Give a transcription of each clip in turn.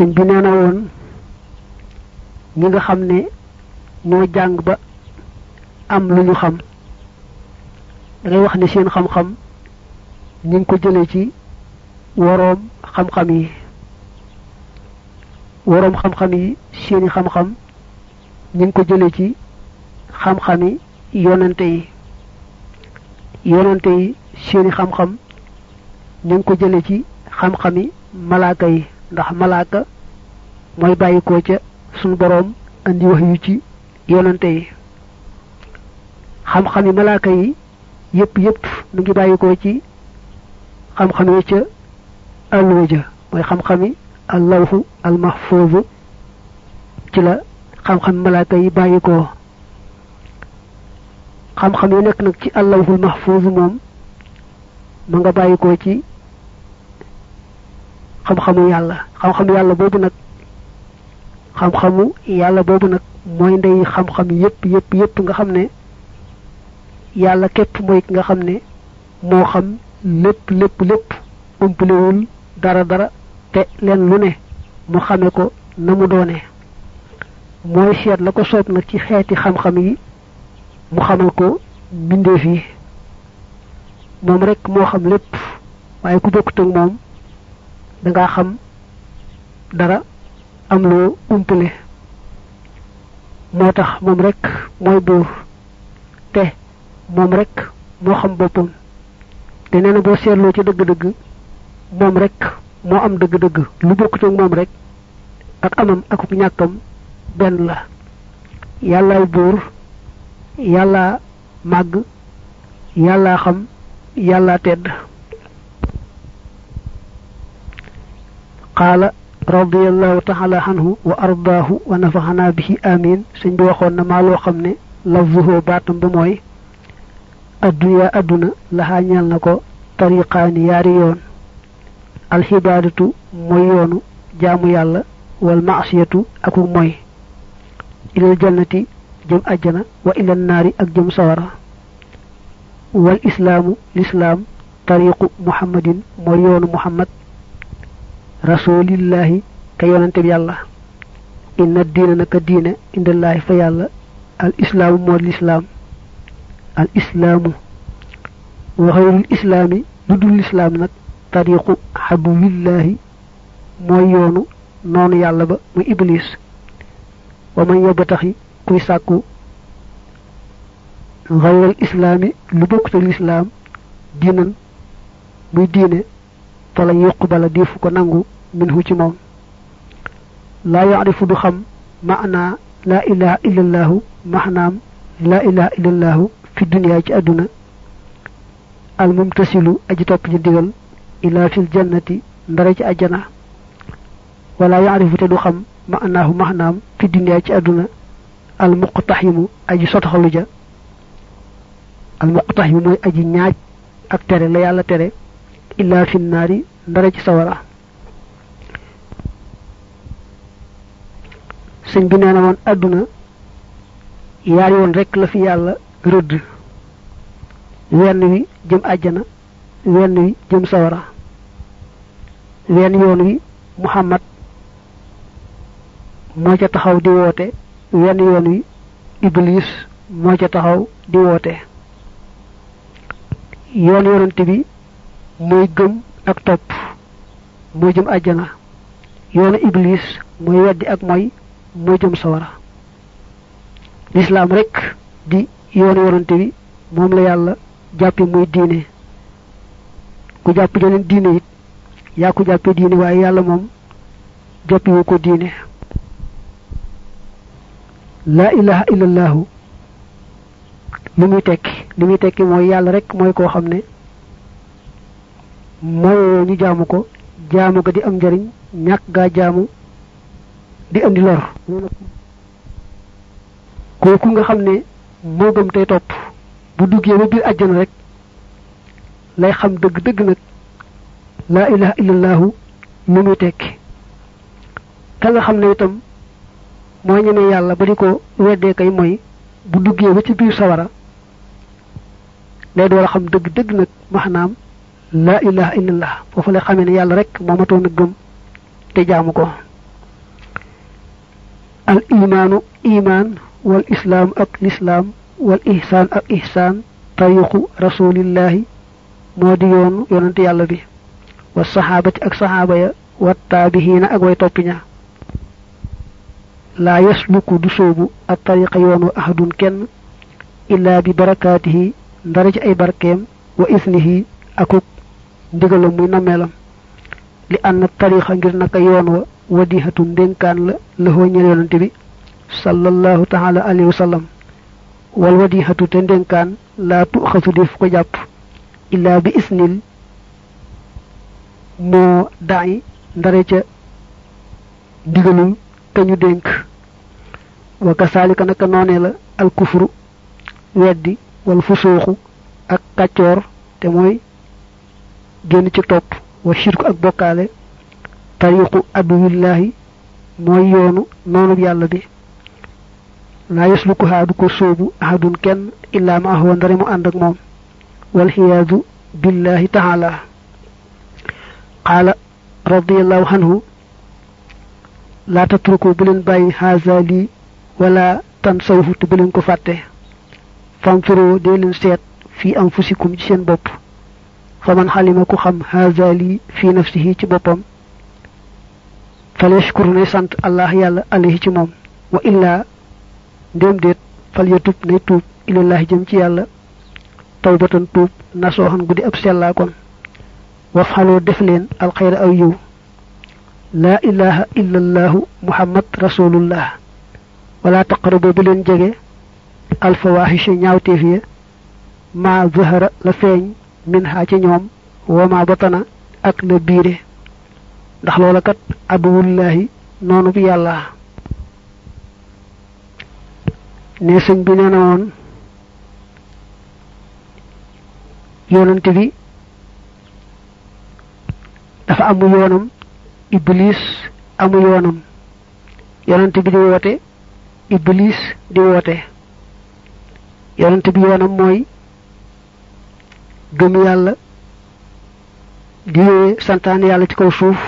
sëñ bi nee na woon ñi nga xam ne ñoo jàng ba am lu ñu xam da ngay wax ne seen xam-xam ñi ngi ko jëlee ci woroom xam-xam yi. Woroom xam-xam yi seeni xam-xam ñi ko jëlee ci xam-xami yonante yi. Yonante yi seeni xam-xam ngi ko jëlee ci xam-xami malaaka yi ndax malaaka mooy bàyyikoo ca suñu boroom andi wax yu ci yonante yi. Xam-xami malaaka yi yépp yépp mu ngi bàyyikoo ci xam-xam yi ca alluwa ja mooy xam-xami allawhu almahfuuzu ci la xam-xami malaaka yi bàyyikoo xam-xam yi nekk nag ci allawhul mahfuuzu moom ma nga bàyyikoo ci xam-xamu yàlla. Xam-xamu yàlla boobu nag xam-xamu yàlla boobu nag mooy ndey xam-xam yépp yépp yépp nga xam ne yàlla képp mooy nga xam ne moo xam lépp lépp lépp. Umpalewul dara dara te leen lu ne mu xame ko na mu doone. Mooy seet la ko soob ci xeeti xam-xam yi mu xamal ko mbindeef yi. Moom rek moo xam lépp waaye ku bokkut ak moom dangaa xam dara am loo umpale. Moo tax moom rek mooy buur. Te moom rek moo xam boppam. Te nee na boo seetloo ci dëgg-dëgg moom rek moo am dëgg-dëgg. Lu bokkut ak moom rek ak amam ak ñàkkam benn la. Yàllaay buur yàllaa màgg yàllaa xam yàllaa tedd قال رضي الله تعالى عنه وأرضاه ونفعنا به. آمين. سن بي وخون ما لو خمني لفظه باتم بموي الدنيا ادنا لها نيال نكو طريقان ياري يون. العبادة موي يونو جامو يالا والمعصية أكو موي. إلى الجنة جم أجنة وإلى النار أجم سورة والإسلام الإسلام طريق محمد موي يونو محمد. Rasulillahi ka yonante bi yàlla. Inna diina naka diine indallaahi fa yàlla. Al islaamu moo lislaam. Al islaamu. Wa xayrul islaami lu dul lislaam nag tariqu xaduwillaahi mooy yoonu noonu yàlla ba muy iblis wa man yobba taxi kuy sàkku xayral islaami lu bokkut ak lislaam muy diine fala yuqbala difu ko nangu minhu ci mom la ya'rifu du xam ma'na la ilaha illa allah mahnam la ilaha illa allah fi dunya ci aduna al mumtasilu aji top ci digal ila fil jannati ndara ci aljana wala ya'rifu te du xam ma'nahu mahnam fi dunya ci aduna al muqtahim aji sotaxalu ja al muqtahim moy aji ñaaj ak tere la yalla tere illa fi nari ndara ci sawara sëñ bi nee na woon àdduna yaari yoon rekk la fi yàlla rëdd. Wenn wi jëm àjjana wenn wi jëm sawara. Wenn yoon wi muhammad moo ca taxaw di woote wenn yoon wi iblis moo ca taxaw di woote. Yoon yonante bi mooy gëm ak topp. Moo jëm àjjana. Yoonu iblis mooy weddi ak mooy moo jëm sawara. Lislaam rekk di yoonu yonante bi moom la yàlla jàppi muy diine. Ku jàpp jeneen diine it yaa ko jàppee diine waaye yàlla moom jàppiwu ko diine. Laa ilaha illallahu li muy tekki li muy tekki mooy yàlla rek mooy koo xam ne mooy ñu jaamu ko jaamu ga di am njariñ ñàkk gaa jaamu di andi lor. Kooku nga xam ne moo gëm tey topp bu duggee ba biir àjjana rek lay xam dëgg-dëgg nag laa ilaha illallahu mu muy tekki. Ka nga xam ne itam moo ñemee yàlla ba di ko weddee kay mooy bu duggee ba ci biir sawara lay door xam dëgg-dëgg nag maanaam لا إله إلا الله فوفو لي خامي يالا رك موماتو نك گوم تي جاموكو الايمان ايمان والاسلام اك الاسلام والاحسان اك احسان طريق رسول الله مودي يون يونت يالا بي والصحابه اك صحابه يا والتابعين اك واي توبي لا يسلك دسوب الطريق يون احد كن الا ببركاته درج اي بركيم واثنه اكو ndigalam muy nameelam li ànd tariqa ngir naka yoon wa wadihatu ndénkaan la lëxoo ñel bi sallallahu taala alayhi wa sallam. Wal wadihatu te ndénkaan laa tuxasu def ko jàpp. Illaa bi isnil moo daay ndare ca ndigalul te ñu dénk. Wa kasaalika naka noonee la alkufru weddi wal fusuuxu ak kàccoor te génn ci topp wa shirku ak bokkaale tariqu aduwillahi mooy yoonu noonu yàlla bi laa yaslukuhaa du ko sóobu ahadun kenn illaa ma ahwa ndare mu ànd ak moom walxiyaadu billahi taala qaala radiallahu anhu laa tatruku bu bàyyi haza wala tansawhu te bu ko fàtte fanfiroo dee leen seet fii anfusikum ci seen bopp فمن حلم كخم هذا لي في نفسه تبطم فليشكر نيسانت الله يال عليه تموم وإلا دم ديت فليتوب نيتوب إلى الله جمتي يال توبة توب نصوحن قد أبسي الله كون وفعلوا دفلين الخير أيو لا إله إلا الله محمد رسول الله ولا تقربوا بلين الفواحش نعوتي فيه ما ظهر لفين min ha ci ñoom wa ma batana ak la biire. Ndax loola kat aduwullahi noonu bi yàlla. Ne sëñ bi nee na woon yonante bi dafa amu yoonam iblis amu yoonam. Yonante bi di woote iblis di woote. Yonante bi yoonam mooy gëm yàlla di yooye santaane yàlla ci kaw suuf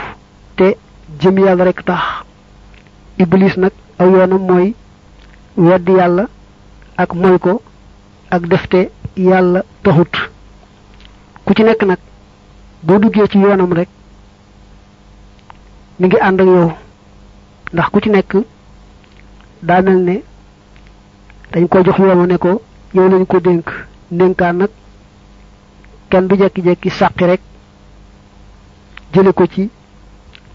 te jëm yàlla rek tax iblis nag aw yoonam mooy weddi yàlla ak moy ko ak defte yàlla taxut ku ci nekk nag boo duggee ci yoonam rek mi ngi ànd ak yow ndax ku ci nekk daa mel ne dañ ko jox yoonu ne ko yow lañ ko dénk ndénkaan nag kenn du jekki-jekki sàqi rek jële ko ci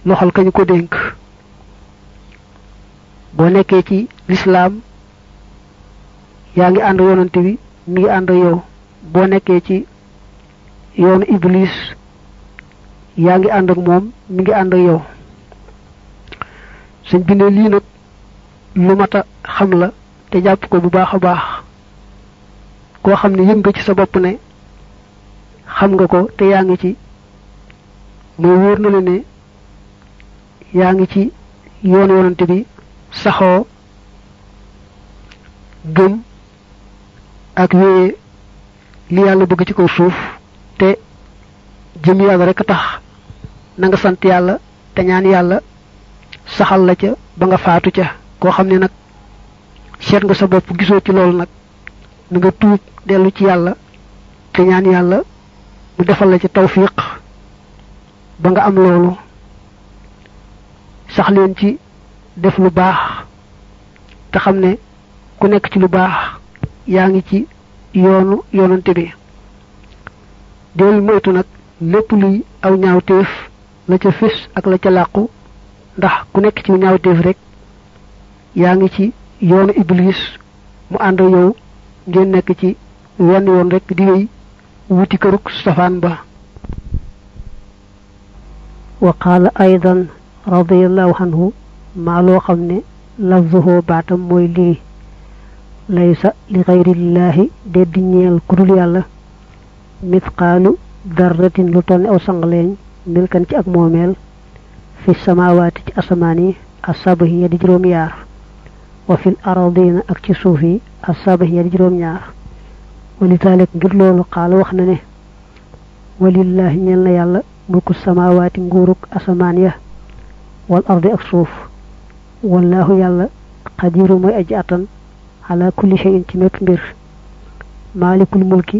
loxal kañu ko dénk. Boo nekkee ci lislaam yaa ngi ànd yoonante bi mi ngi ànd yow. Boo nekkee ci yoonu iblis yaa ngi ànd ak moom mi ngi ànd yow. Suñ bindee lii nag lu mat a xam la te jàpp ko bu baax a baax. Koo xam ne ci sa bopp ne xam nga ko te yaa ngi ci. mooy wóor na la ne yaa ngi ci yoon yoonante bi saxoo gëm ak wéye li yàlla bëgg ci kaw suuf te jëm yàlla rek tax. Na nga sant yàlla te ñaan yàlla saxal la ca ba nga faatu ca. Koo xam ne nag seet nga sa bopp gisoo ci loolu nag na nga tuub dellu ci yàlla te ñaan yàlla mu defal la ca tawfiq ba nga am loolu sax leen ci def lu baax te xam ne ku nekk ci lu baax yaa ngi ci yoonu yoonante bi. Del moytu nag lépp luy aw ñaawteef la ca fés ak la ca làqu ndax ku nekk ci ñaawteef rek yaa ngi ci yoonu iblis mu ànd yow ngeen nekk ci wenn yoon rek di wéy wuti këruk safaan ba wa qala aydan radiyallahu anhu ma lo xamne lafzuhu batam moy li laysa li ghayri llahi ded ñeel kudul yalla mithqalu darratin lu tolne aw sangaleñ milkan ci ak momel fi samawati ci asmani asabhi ya di juroom yaar wa fil ardina ak ci suufi asabhi ya di juroom yaar ولذلك غير لولو قال واخنا ني ولله نيل لا يالا ملك السماوات غورك اسمانيا والأرض أكسوف والله يالا قدير مو اجاتن على كل شيء تيمك مير مالك الملك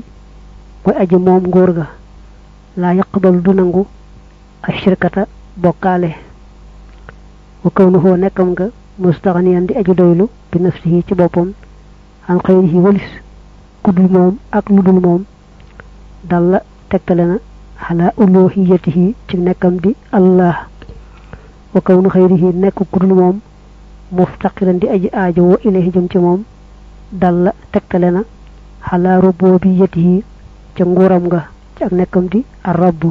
و أجي موم غورغا لا يقبل دونغو الشركة بوكاله وكونه نكمغا مستغنيا دي أجي دويلو بنفسه تي بوبم عن خيره ولسه kudul mom ak mudul mom dal tektalena ala uluhiyatihi ci nekam di allah wa kawnu khayrihi nek kudul mom muftaqiran di aji aajo wa ilayhi jëm ci mom dal tektalena ala rububiyatihi ci nguram nga ci ak nekam di ar-rabb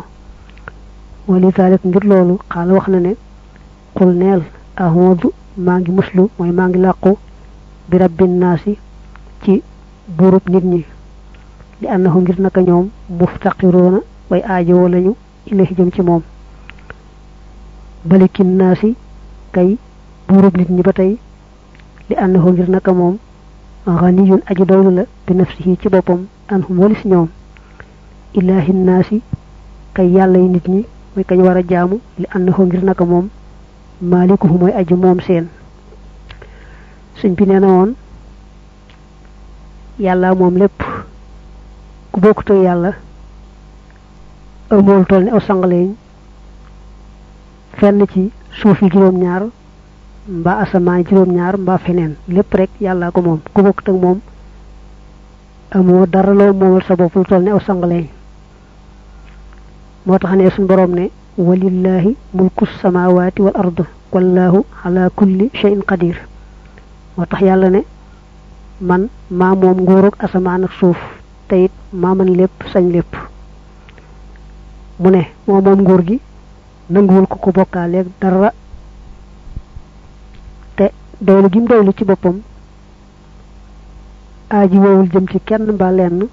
wa zalik ngir lolu xala wax na ne qul neel ahmadu ma muslu moy ma ngi bi rabbin nasi ci buurub nit ñi li annahu ngir naka ñoom muftaqiroona way aajowoo lañu ilahi jëm ci moom balikin naasi kay buurub nit ñi ba tey li annahu ngir naka moom ganiyun aji doylu la bi nafsihi ci boppam anhum walis ñoom ilahi naasi kay yàlla yi nit ñi mooy kañ war jaamu li annahu ngir naka moom maalikuhu mooy aji moom seen suñ bi nee woon yàlla moom lépp ku bokkut ak yàlla amool toll ni aw sangaleeñ fenn ci suuf yi juróom-ñaar mbaa asamaan juróom-ñaar mbaa feneen lépp rek yàlla ko moom ku bokkut ak moom amoo dara loo moomal sa bopp lu toll ni aw sangaleeñ moo tax ne suñ boroom ne walillahi mulku samawati wal ard wallahu ala kulli shay'in qadir moo tax yàlla ne man maa moom nguurug asamaan ak suuf te it maa man lépp sañ lépp. Mu ne moo moom nguur gi nanguwul ko ko bokkaaleeg dara. Te doylu gi mu doylu ci boppam aaji woowul jëm ci kenn mbaa lenn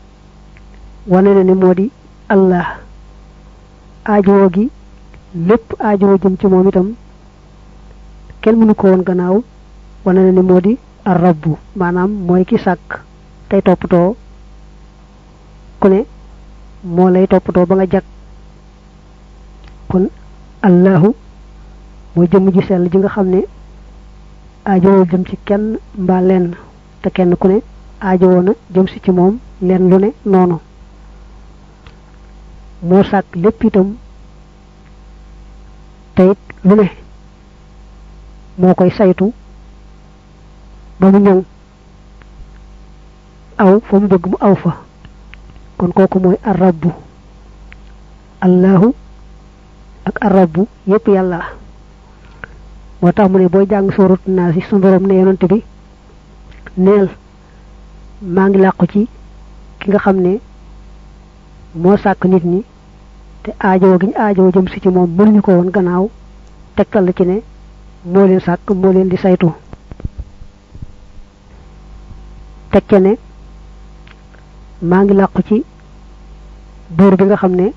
na ne moo di allah. Aajowoo gi lépp aajowoo jëm ci moom itam kenn mënu ko woon gannaaw wane na ne moo di arrabbu maanaam mooy ki sàkk tey toppatoo ku ne moo lay toppatoo ba nga kon allahu mooy jëmm ji sell ji nga xam ne aajowoo jëm ci kenn mbaa lenn te kenn ku ne na jëm si ci moom lu ne noonu. Moo sàkk lépp itam te it lu ne moo koy saytu ba mu ñëw. Aw fa mu bëgg mu aw fa. Kon kooku mooy arrabbu. Allahu ak arrabbu yépp yàlla. Moo tax mu ne booy jàng sóorut naa si su borom ne yonante bi neel maa ngi làqu ci ki nga xam ne moo sàkk nit ñi te aajowoo gi ñu aajowoo jëm si ci moom mënuñu ko woon gannaaw tegtal la ci ne moo leen sàkk moo leen di saytu ca ne maa ngi làqu ci buur bi nga xam ne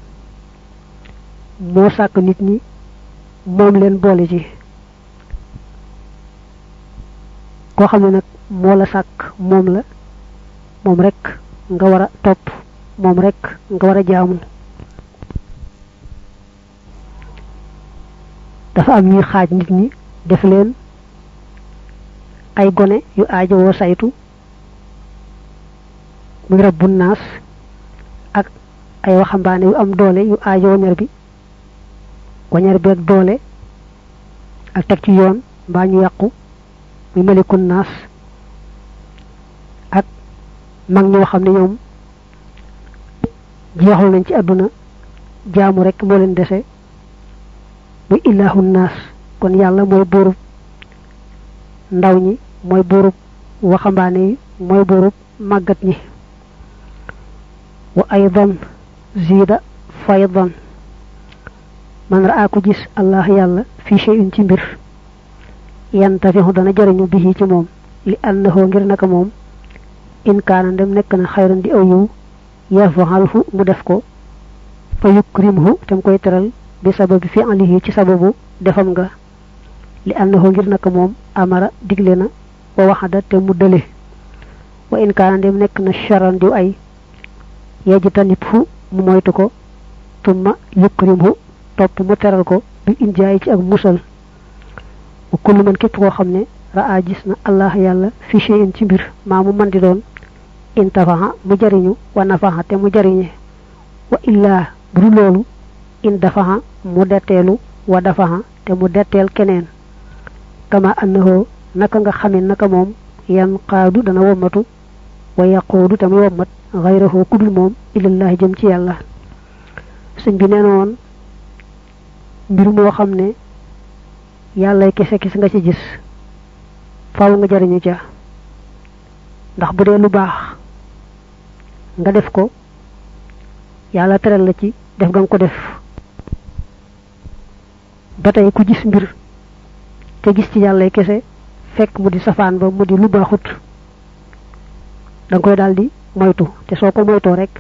moo sàkk nit ñi moom leen boole ci koo xam ne nag moo la sàkk moom la moom rek nga war a topp moom rek nga war a jaamu. Dafa am ñuy xaaj nit ñi def leen ay gone yu aajowoo saytu muy rabbu naas ak ay waxambaane yu am doole yu aajo wañar bi wañar bi ak doole ak teg ci yoon mbaa ñu yàqu muy malikun naas ak mag ñoo xam ne ñoom jeexal nañ ci àdduna jaamu rek moo leen dese muy ilaahu naas. Kon yàlla mooy buurub ndaw ñi mooy buurub waxambaane yi mooy buurub màggat ñi وأيضا زيد فيضا من رأى جس الله يالا في شيء تمر ينتفه دانا جرنو به تموم لأنه غير موم. إن كان دم نكنا خيرا دي أو يفعله مدفكو. فيكرمه تمكوي ترل بسبب فعله تسبب دفمغا لأنه غير موم. أمر دقلنا ووحدة تمدله وإن كان دم نكنا شرا دي أي. Te mu moytu ko tumma yukrimhu topp mu teral ko bi injaay ci ak musal. Wa kullu man képp koo xam ne raa gis allah yàlla fi shay'in ci mbir maa mu man di doon intafaha mu jariñu wa nafaha te mu jariñe. Wa illaa bu loolu in mu detteelu wa dafaha te mu detteel keneen. Kama annahu naka nga xame naka moom yan qaadu dana wommatu wa yaquudu te mu wommat xayrahu kudul moom ilallahi jëm ci yàlla sëñ bi nee na woon mbir moo xam ne yàllay kese kese nga ci gis faaw nga jariñu ca ndax bu lu nga def ko yàlla teral la ci def nga ko def. ba tey ku gis mbir te gis ci yàllay kese fekk mu di safaan ba mu di lu koy daldi moytu te soo ko moytoo rek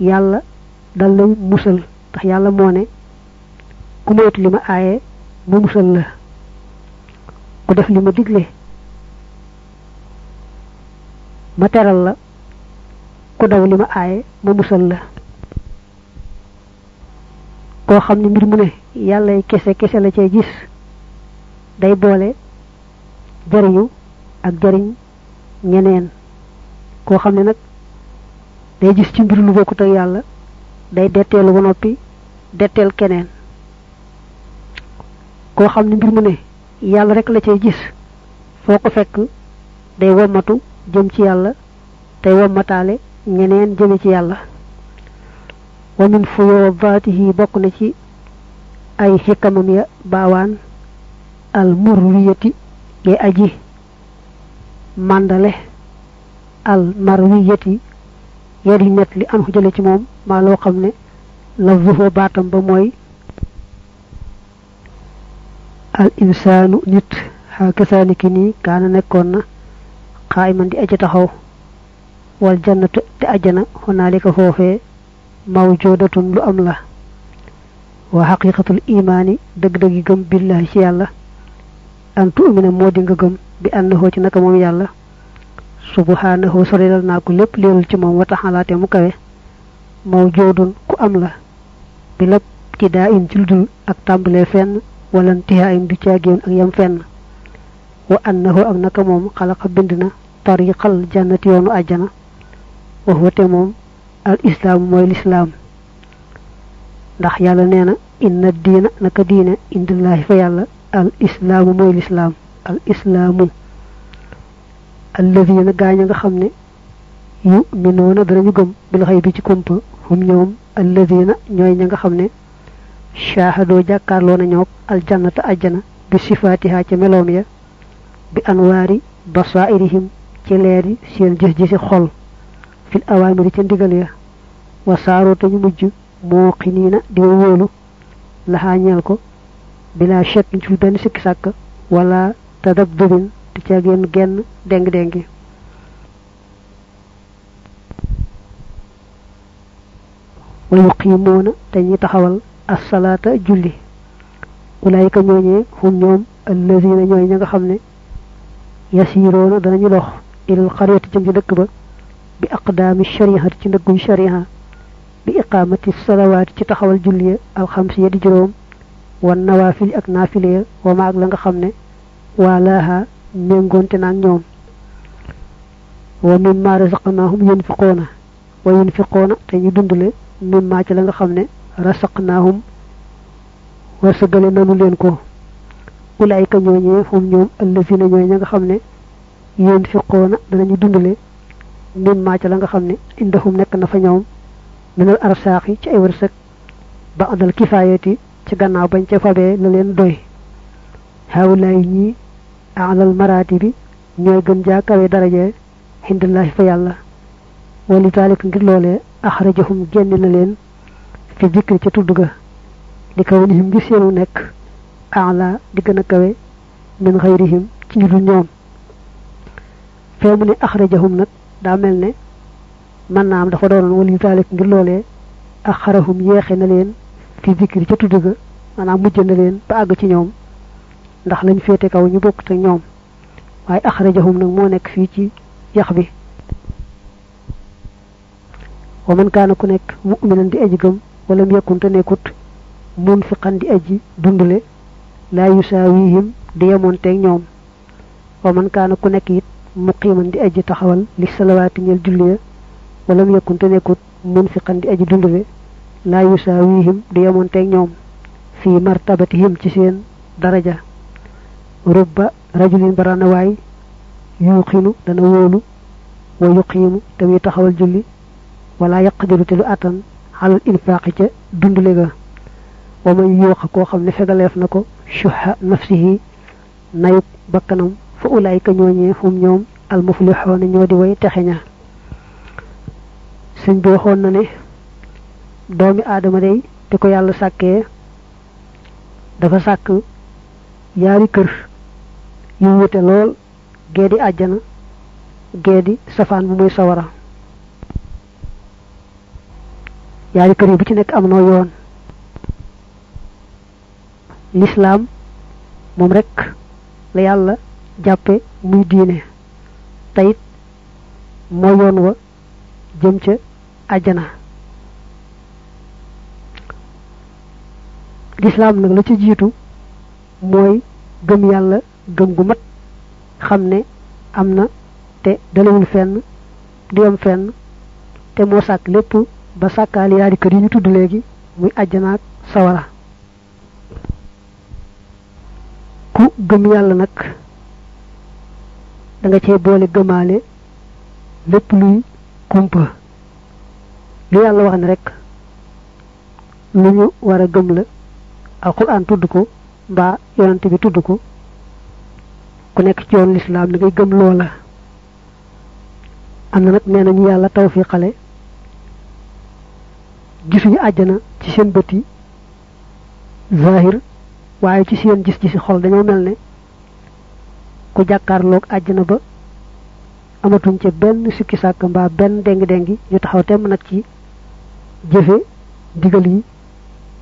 yàlla dal lay musal ndax yàlla moo ne ku moytu li ma aaye ma musal la ku def li ma digle ma teral la ku daw li ma aaye musal la. Koo xam ne mbir mu ne kese kese la cay gis day boole jariñu ak jariñ ñeneen koo xam ne nag day gis ci mbir lu bokkut yàlla day detteelu ba noppi detteel keneen. Koo xam ne mbir mu ne yàlla rek la cay gis foo ko fekk day wommatu jëm ci yàlla tey wommataale ñeneen jëme ci yàlla. Wa min fuyudaatihi bokk na ci ay xikamam ya baawaan al murwiyati yay aji màndale. Al marwiyati yadi net li an jële ci moom maa loo xam ne la zuhoo baatam ba mooy al insaanu nit xaakasaani ki nii kaana nekkoon na xaayman di aji taxaw wal jannatu te ajjana xonaalika foofee mawjoodatun lu am la wa xaqiqatul imaani dëgg-dëggi gëm billahi ci yàlla an tu'mina moo di nga gëm bi annahu ci naka moom yàlla subhanahu sorilal naa ko lépp leerul ci moom wata xalaate mu kawe mawjoodun ku am la bi lépp ci daa ci lu dul ak tàmbalee fenn wala ntihaa in du caagéen ak yam fenn wa annahu ak naka moom xalaqa bind na tariqal jannati yoonu àjjana wax wate moom al islaamu mooy lislaam ndax yàlla nee na inna diina naka diine indillaahi fa yàlla al mooy lislaam al alladhina gaña nga xamne yu minuna dara ñu gëm bil xeybi ci kumpa hum ñoom alladhina ñoy ña nga xamne shahado jakarlo na ñok al jannata aljana bi sifatiha ci melom ya bi anwari basairihim ci leeri seen jëf ji ci xol fil awamiri ci ndigal ya wa saaro tañu mujj muqinina di wolu laha ñal ko bila shak ci ben sikki sak wala tadabbur du ca genn genn deng dengi wa yuqimuna dañuy taxawal as-salata julli ulaika ñoñe hum ñoom allazina ñoy ña nga xamne yasiruna dañu dox il qaryati jëm ci dëkk ba bi aqdami shari'ati ci ndëggum shari'a bi iqamati salawat ci taxawal julli al khamsiyya di juroom wan nawafil ak nafile wa ma ak la nga xamne walaha méngoonte naag ñoom wa mimma razaqnaahum yunfiqoona wa yunfiqoona te ñu dundale mimma ci la nga xam ne rasaqnaahum wërsëgale nanu leen ko ulaayka ñooñee hum ñoom allazina ñooy ña nga xam ne yunfiqoona danañu dundale mimma ci la nga xam ne indahum nekk na fa ñoom minal arsaaxi ci ay wërsëg ba adal kifaayati ci gannaaw bañ ca fabee la leen doy hawlaay ñi alal maraati bi ñooy gën jaa kawe daraje xindallaahi fa yàlla. wali taalik ngir loolee axrajahum génn na leen fi zikri ca tudd ga. li kaw nihim ngir seenu nekk ala di gën a kawe min xayrihim ci dul ñoom. fee mu ne axrajahum nag daa mel ne man naam dafa doonoon wali taalik ngir loolee axarahum yeexe na leen fi zikri ca tudd ga maanaam mujj na leen ba àgg ci ñoom. Ndax lañ féete kaw ñu bokk te ñoom waaye axrajahum nag moo nekk fii ci yax bi wa man kaana ku nekk mu'minan di aji gëm wala mu yakkunte nekkut munfiqan di aji dundale laa yusaawihim di yemoonteeg ñoom wa man kaana ku nekk it muqiman di aji taxawal li salawaati ñel julli mu yakun te nekkut munfiqan di aji dundale laa yusaawihim du yemonteeg ñoom fi martabatihim ci seen daraja rubba rajulin barana waay yuqinu dana wóolu wa yuqimu muy taxawal julli wala yaqdiru te lu atan xalal infaqi ca dundale ga wa man yuuxa koo xam ne fegaleef na ko shuha nafsihi nayuk bakkanam fa ulaayka ñooñee hum ñoom al muflixoona ñoo di way texe ña sëñ bi waxoon na ne doomi aadama day te ko yàlla sàkkee dafa sàkk yaari kër yu wute lool gee di àjjana gee di safaan bu muy sawara. Yaari kër yi bu ci nekk am noo yoon. Lislaam moom rek la yàlla jàppe muy diine. Tayit moo yoon wa jëm ca àjjana. Lislaam nag la ci jiitu mooy gëm yàlla gëm gu mat xam ne am na te dalawul fenn du yam fenn te moo sàkk lépp ba sàkkaali yaari kër yi ñu tudd léegi muy àjjana ak sawara. Ku gëm yàlla nag da nga cee boole gëmaale lépp luy kumpa. Lu yàlla wax ne rek lu ñu war a gëm la alquran tudd ko mbaa yonante bi tudd ko ku nekk ci yoon lislaam da ngay gëm loola. Am na nag nee nañu yàlla tawfiqale. Gisuñu àjjana ci seen bët zahir waaye ci seen gis gisi xol. Dañoo mel ne ku jàkkaarloog àjjana ba amatuñ ca benn sikki sàkk mbaa benn dengi dengi ñu taxaw temm nag ci jëfe ndigal yi.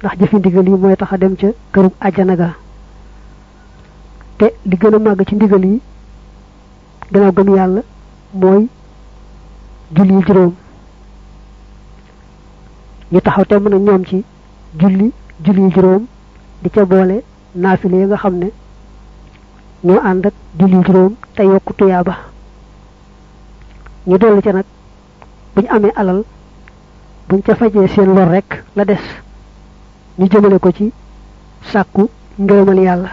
Ndax jëfe ndigal yi mooy tax a dem ca kërum àjjana ga te li gën a màgg ci ndigal yi gannaaw gëm yàlla mooy julli juróom. Ñu taxaw temm nag ñoom ci julli julli juróom di ca boole naafile yi nga xam ñoo ànd ak julli juróom te yokku tuyaaba. Ñu ca nag buñ amee alal buñ ca fajee seen lor rek la des. Ñu jëmale ko ci sàkku ngërëmal yàlla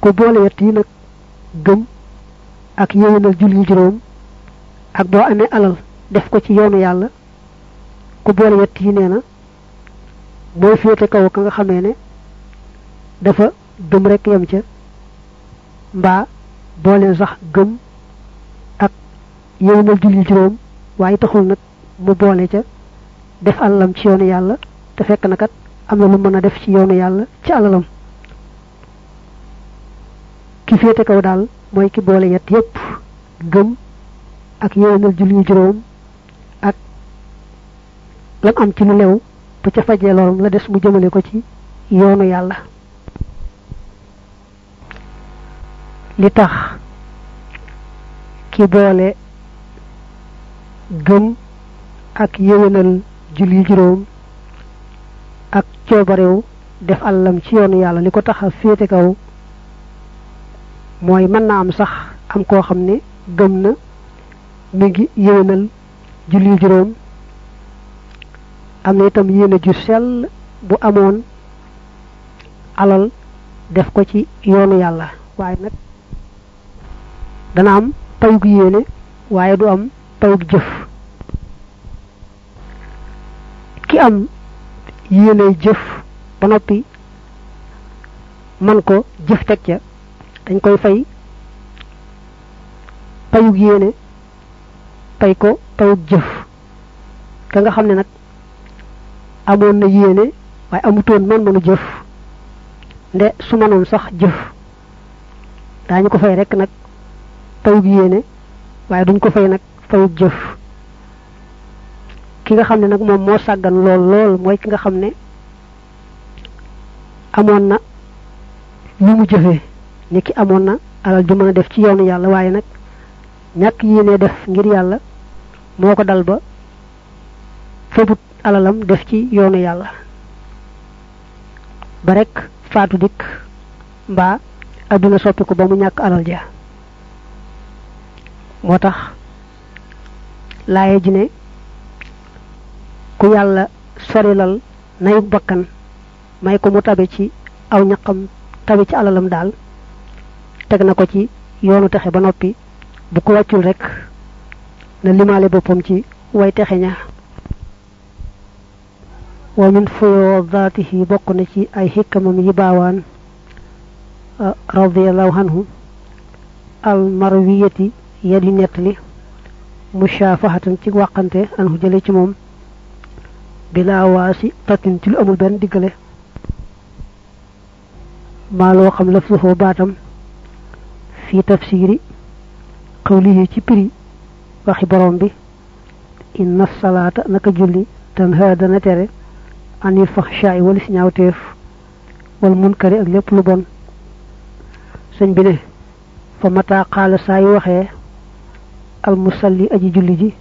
ku boole yett yi nag gëm ak yéwénal julli juróom ak boo amee alal def ko ci yoonu yàlla ku boole yett yi nee na mooy féete kaw ka nga xamee ne dafa gëm rek yem ca mbaa boole sax gëm ak yéwénal julli juróom waaye taxul nag mu boole ca def alalam ci yoonu yàlla te fekk na kat am na lu mën a def ci yoonu yàlla ci alalam ki féete kaw daal mooy ki boole yett yépp gëm ak yéwénal julli juróom ak lam am ci lu lew bu ca fajee lorom la des mu jëmale ko ci yoonu yàlla. Li tax ki boole gëm ak yéwénal julli juróom ak coobarew def àllam ci yoonu yàlla li ko féete kaw mooy mën na am sax am koo xam ne gëm na mi ngi yéwénal julli juróom. Am na itam yéene ju sell bu amoon alal def ko ci yoonu yàlla. Waaye nag dana am payug yéene waaye du am payug jëf. Ki am yéene jëf ba noppi man ko jëf teg ca dañ koy fay. Payug yéene pay ko payug jëf. Ka nga xam ne nag amoon na yéene waaye amutoon man mënu jëf. Nde su manoon sax jëf. Daañu ko fay rek nag payug yéene waaye duñ ko fay nag payug jëf. Ki nga xam ne nag moom moo sàggan lool lool mooy ki nga xam ne amoon na lu mu jëfee ni ki amoon na alal ju mën def ci yoonu yàlla waaye nag ñàkk yéene def ngir yàlla moo ko dal ba febut alalam def ci yoonu yàlla. Ba rek faatu dikk mbaa aduna soppi ko ba mu ñàkk alal ja. Moo tax laaye ji ne ku yàlla nayuk bakkan may ko mu tabe ci aw ñaqam tabe ci alalam daal teg na ci yoonu texe ba noppi bu ko wàccul rek na limaale boppam ci way texe ña wa min fuyudaatihi bokk na ci ay xikkamam yi baawaan radiallahu anhu al marwiyati ya di nettali mushafahatan ci wàqante anhu jële ci moom bila waasi tatin ci amul benn diggale maa loo xam laf suxoo baatam في تفسير قوله تبري وخبرهم به إن الصلاة نكجلي تنهى دنتر عن الفخشاء والسنعوتيف والمنكر أغلب لبن. سنبنه فمتى قال ساي وخيه المصلي أجي جلجي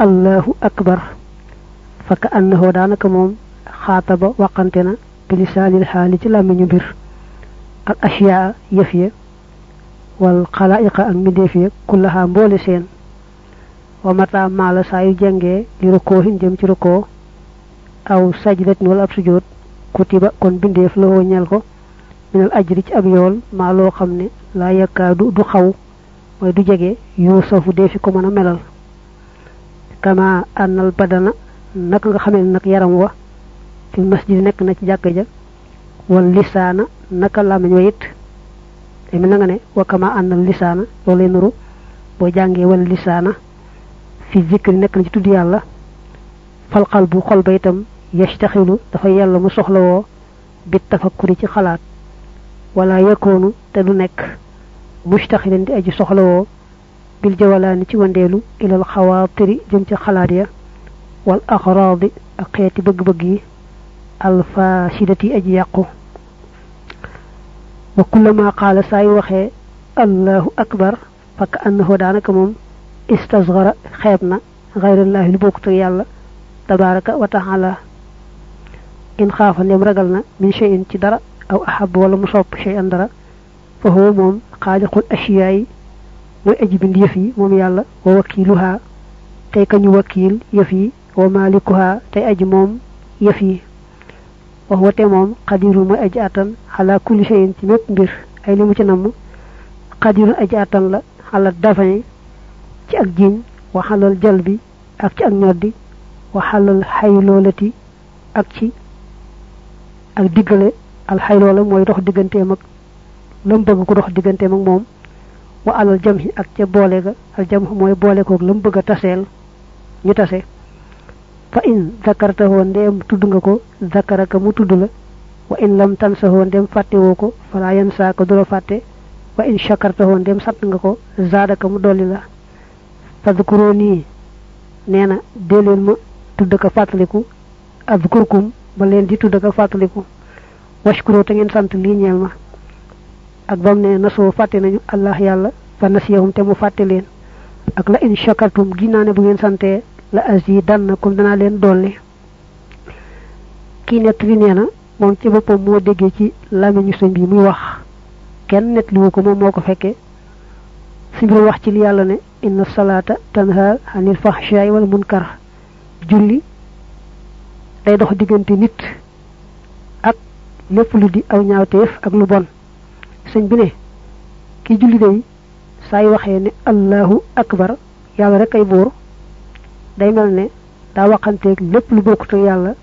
الله أكبر. فكأنه دانك موم خاطب وقنتنا بلسان الحالي لا من يبر الأشياء يفيه wal xalaa'iqa ak mbindeef ya kullaha mboole seen. wa mata maala saa yu jàngee li rukkoo hin jëm ci aw sajdatin wala sujjóot kutiba kon bindeef la woo ñeel ko minal ajri ci ab yool maa loo du xaw mooy du jege yuusafu dee fi ko mën melal. Kama ànnal badana naka nga xamee nag yaram wa fil masjid na ci jàkka ja wal lisaana naka làmmiñ it day mel nga ne wa kama ànnal lisaana loolu lay nuru boo jàngee wal lisaana fi zikri nekk na ci tudd yàlla fal qalbu xol ba itam yastaxilu dafa yàlla mu soxlawoo bit tafakkuri ci xalaat wala yakoonu te du nekk mustaxilan di aji soxlawoo bil jawalaani ci wandeelu ilal xawaatiri jëm ci xalaat ya wal axraadi xeeti bëgg-bëgg yi alfasidati aji yàqu وكلما قال ساي وخي الله أكبر فكأنه دانك مم استصغر خيبنا غير الله لبوكت يالله تبارك وتعالى. إن خاف أن يمرقلنا من شيء تدرى أو أحب ولا مصاب شيء أندرى فهو موم خالق الأشياء ويجب يفي مم يالله ووكيلها. تيكن وكيل يفي ومالكها تيأج مم يفي. Aji àttan la xala dafay ci ak jiñ wa xalal jal bi ak ci ak ñoddi wa xalal xayloolati ak ci ak diggale al xayloola mooy dox digganteem ak lam bëgg ko dox digganteem ak moom wa alal jamhi ak ca boole ga al jamh mooy boole koog lam bëgg a taseel ñu tase fa in zakartahu ndem tuddu nga ko zakaraka mu tuddu la. Wa in lam tansahu ndem fatte wo ko fala yansa ko dula fatte wa in shakartahu ndem sat nga ko zadaka mu doli la. Tadhkuruni neena delen ma tuddu ka fataliku azkurkum ba leen di tuddu ka fataliku washkuru ta ngeen sant li ñeel ma. Ak bam ne naso fatte nañu allah yalla fa nasiyahum te mu fatte len ak la in shakartum ginaane bu ngeen sante la azidannakum danaa leen dolli. Kii nett li nee na moom ci boppam moo déggee ci làmmiñu sëñ bi muy wax. Kenn nett liwu ko moom moo ko fekkee biir wax ci li yàlla ne inna salaata tanha anil fahshaay wal munkar. Julli day dox diggante nit ak lépp lu di aw ñaawteef ak lu bon. Sëñ bi ne ki julli day saa yu waxee ne allahu akbar yàlla rek ay buur. Day mel ne daa waxanteeg lépp lu bokkut ak yàlla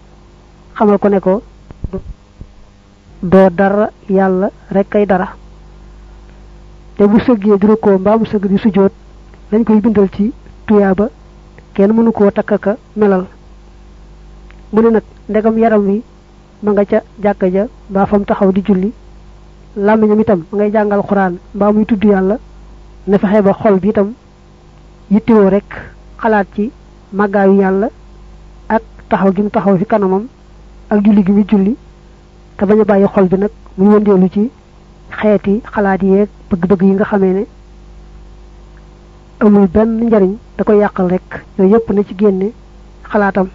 xamal ko ne ko doo dara yàlla rek ay dara. Te bu sëggee di rukkoo mbaa mu sëgg di sujjóot dañ koy bindal ci tuyaaba kenn mënu koo takkaka melal. Mu ne nag ndegam yaram wi ma nga ca jàkka ja mbaa fam taxaw di julli làmmiñam itam ma ngay jàngal xuraan mbaa muy tudd yàlla na fexe ba xol bi itam yittewoo rek xalaat ci màggaayu yàlla ak taxaw gi mu taxaw fi kanamam ak julli gi mu julli te bañ a xol bi nag muy wëndeelu ci xeeti xalaat yeeg bëgg-bëgg yi nga xamee ne amul benn njariñ da koy yàqal rek. Yooyu yëpp na ci génne xalaatam.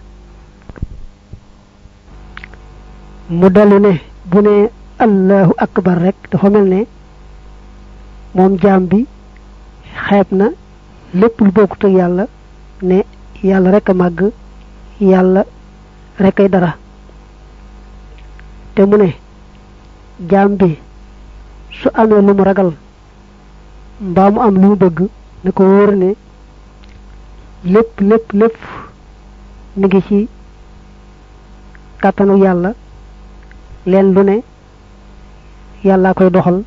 Mu dellu ne bu ne allahu akbar rek dafa mel ne moom jaam bi xeeb lu bokkut ak yàlla ne yàlla rek a màgg yàlla rek ay dara te mu ne jaam bi su amee lu mu ragal mbaa mu am lu mu bëgg ne ko wóor ne lépp lépp lépp mi ngi ci kàttanu yàlla leen lu ne yàllaa koy doxal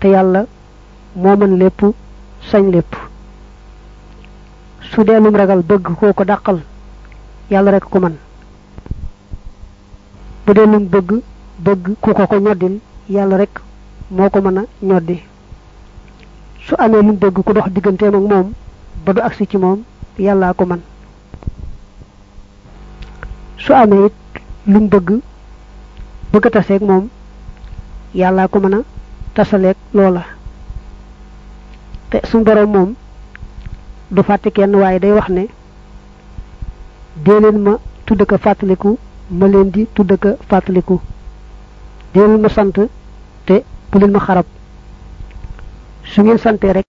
te yàlla moo mën lépp sañ lépp su dee lum ragal bëgg koo ko dàqal yàlla rek ko man. bu dee lum bëgg bëgg ku ko ko ñoddil yàlla rek moo ko mën a ñoddi. su amee lum bëgg ku dox digganteem ak moom ba du agsi ci moom yàllaa ko man. su amee it lum bëgg bëgg a taseeg moom yàllaa ko mën a tasaleeg loola. te suñ borom moom du fàtte kenn waaye day wax ne dee leen ma tudd ko fàttaliku ma leen di tudd ko fàttaliku. Dee leen ma sant te bu leen ma xarab. Su ngeen santee rek